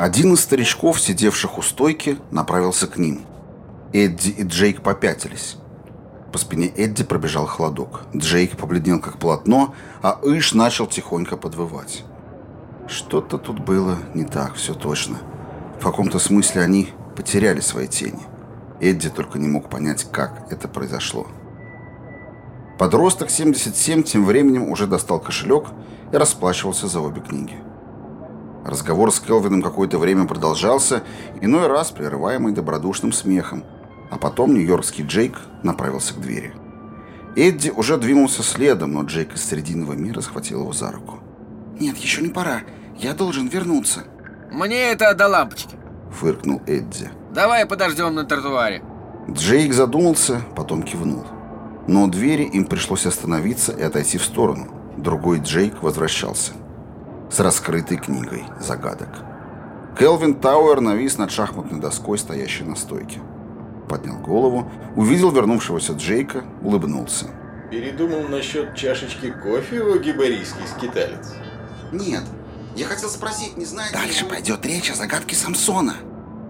Один из старичков, сидевших у стойки, направился к ним. Эдди и Джейк попятились. По спине Эдди пробежал холодок. Джейк побледнел как полотно, а Иш начал тихонько подвывать. Что-то тут было не так, все точно. В каком-то смысле они потеряли свои тени. Эдди только не мог понять, как это произошло. Подросток 77 тем временем уже достал кошелек и расплачивался за обе книги. Разговор с Келвином какое-то время продолжался, иной раз прерываемый добродушным смехом, а потом нью-йоркский Джейк направился к двери. Эдди уже двинулся следом, но Джейк из Срединного мира схватил его за руку. «Нет, еще не пора. Я должен вернуться». «Мне это до лампочки», — фыркнул Эдди. «Давай подождем на тротуаре». Джейк задумался, потом кивнул. Но у двери им пришлось остановиться и отойти в сторону. Другой Джейк возвращался. С раскрытой книгой загадок. Келвин Тауэр навис над шахматной доской, стоящей на стойке. Поднял голову, увидел вернувшегося Джейка, улыбнулся. Передумал насчет чашечки кофе, о гибарийский скиталец? Нет, я хотел спросить, не знаете Дальше ли... пойдет речь о загадке Самсона,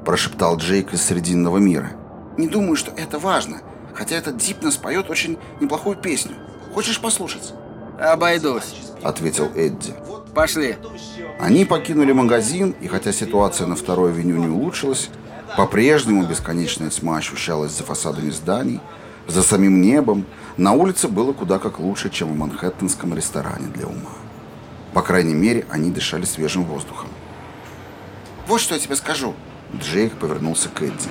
прошептал Джейк из Срединного мира. Не думаю, что это важно, хотя этот Дипнос поет очень неплохую песню. Хочешь послушать? Обойдусь, ответил Эдди. Пошли. Они покинули магазин, и хотя ситуация на второй авеню не улучшилась, по-прежнему бесконечная тьма ощущалась за фасадами зданий, за самим небом, на улице было куда как лучше, чем в манхэттенском ресторане для ума. По крайней мере, они дышали свежим воздухом. «Вот что я тебе скажу», Джейк повернулся к Эдди.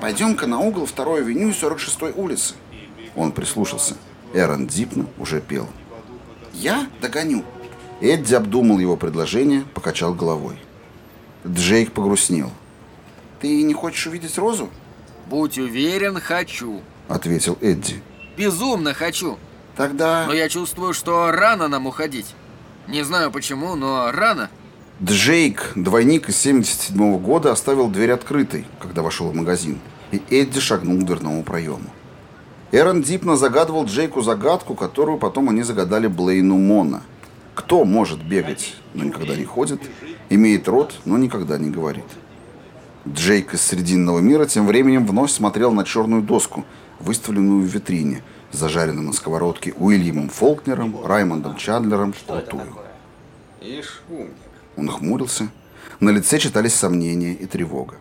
«Пойдем-ка на угол 2 авеню и 46-й улицы». Он прислушался. Эрон Дипна уже пел. «Я догоню». Эдди обдумал его предложение, покачал головой. Джейк погрустнел. «Ты не хочешь увидеть Розу?» «Будь уверен, хочу», — ответил Эдди. «Безумно хочу». «Тогда...» «Но я чувствую, что рано нам уходить. Не знаю почему, но рано». Джейк, двойник из 77 -го года, оставил дверь открытой, когда вошел в магазин, и Эдди шагнул к дверному проему. Эрон Дипна загадывал Джейку загадку, которую потом они загадали Блейну Мона. Кто может бегать, но никогда не ходит, имеет рот, но никогда не говорит? Джейк из Срединного мира тем временем вновь смотрел на черную доску, выставленную в витрине, зажаренную на сковородке Уильямом Фолкнером, Раймондом. Ишь, умник. Он хмурился. На лице читались сомнения и тревога.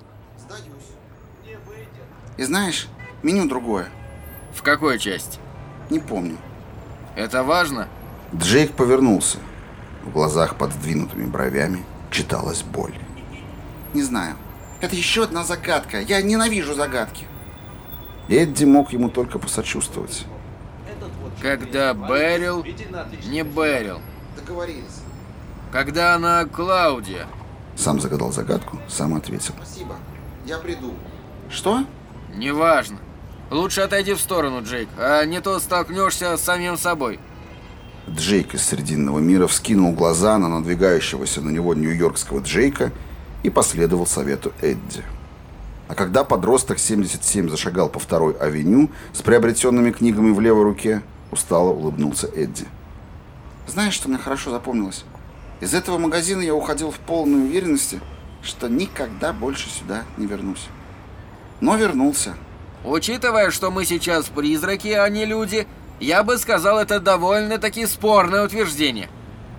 «И знаешь, меню другое». «В какой части?» «Не помню». «Это важно?» Джейк повернулся. В глазах под сдвинутыми бровями читалась боль. «Не знаю. Это еще одна загадка. Я ненавижу загадки». Эдди мог ему только посочувствовать. Когда Берил, не Берил. Договорились. Когда она Клаудия. Сам загадал загадку, сам ответил. Спасибо. Я приду. Что? Неважно. Лучше отойди в сторону, Джейк, а не то столкнешься с самим собой. Джейк из Срединного мира вскинул глаза на надвигающегося на него нью-йоркского Джейка и последовал совету Эдди. А когда подросток 77 зашагал по второй авеню с приобретенными книгами в левой руке, устало улыбнулся Эдди. Знаешь, что мне хорошо запомнилось? Из этого магазина я уходил в полной уверенности, что никогда больше сюда не вернусь. Но вернулся. Учитывая, что мы сейчас призраки, а не люди, я бы сказал, это довольно-таки спорное утверждение.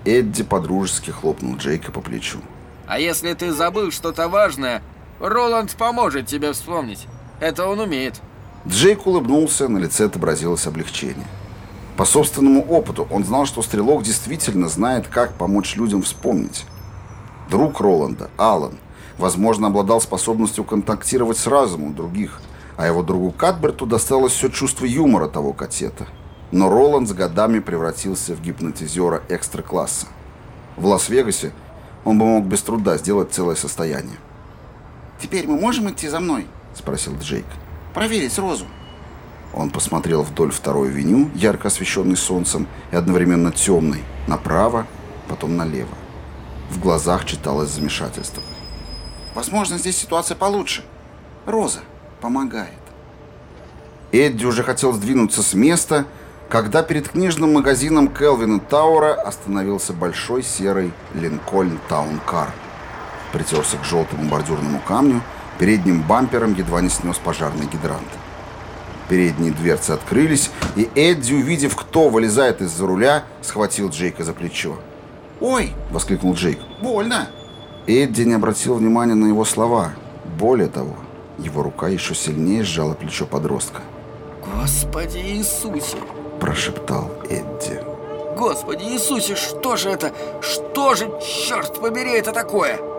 Эдди подружески хлопнул Джейка по плечу. А если ты забыл что-то важное, Роланд поможет тебе вспомнить. Это он умеет. Джейк улыбнулся, на лице отобразилось облегчение. По собственному опыту он знал, что Стрелок действительно знает, как помочь людям вспомнить. Друг Роланда, Алан, возможно, обладал способностью контактировать с разумом других, а его другу Кадберту досталось все чувство юмора того катета. Но Роланд с годами превратился в гипнотизера экстра-класса. В Лас-Вегасе он бы мог без труда сделать целое состояние. «Теперь мы можем идти за мной?» – спросил Джейк. «Проверить Розу». Он посмотрел вдоль второй веню, ярко освещенной солнцем и одновременно темной, направо, потом налево. В глазах читалось замешательство. «Возможно, здесь ситуация получше. Роза помогает». Эдди уже хотел сдвинуться с места, когда перед книжным магазином Келвина Таура остановился большой серый Линкольн Таун Кар. притерся к желтому бордюрному камню, передним бампером едва не снес пожарный гидрант. Передние дверцы открылись, и Эдди, увидев, кто вылезает из-за руля, схватил Джейка за плечо. «Ой!» — воскликнул Джейк. «Больно!» Эдди не обратил внимания на его слова. Более того, его рука еще сильнее сжала плечо подростка. «Господи Иисусе!» – прошептал Эдди. «Господи Иисусе, что же это? Что же, черт побери, это такое?»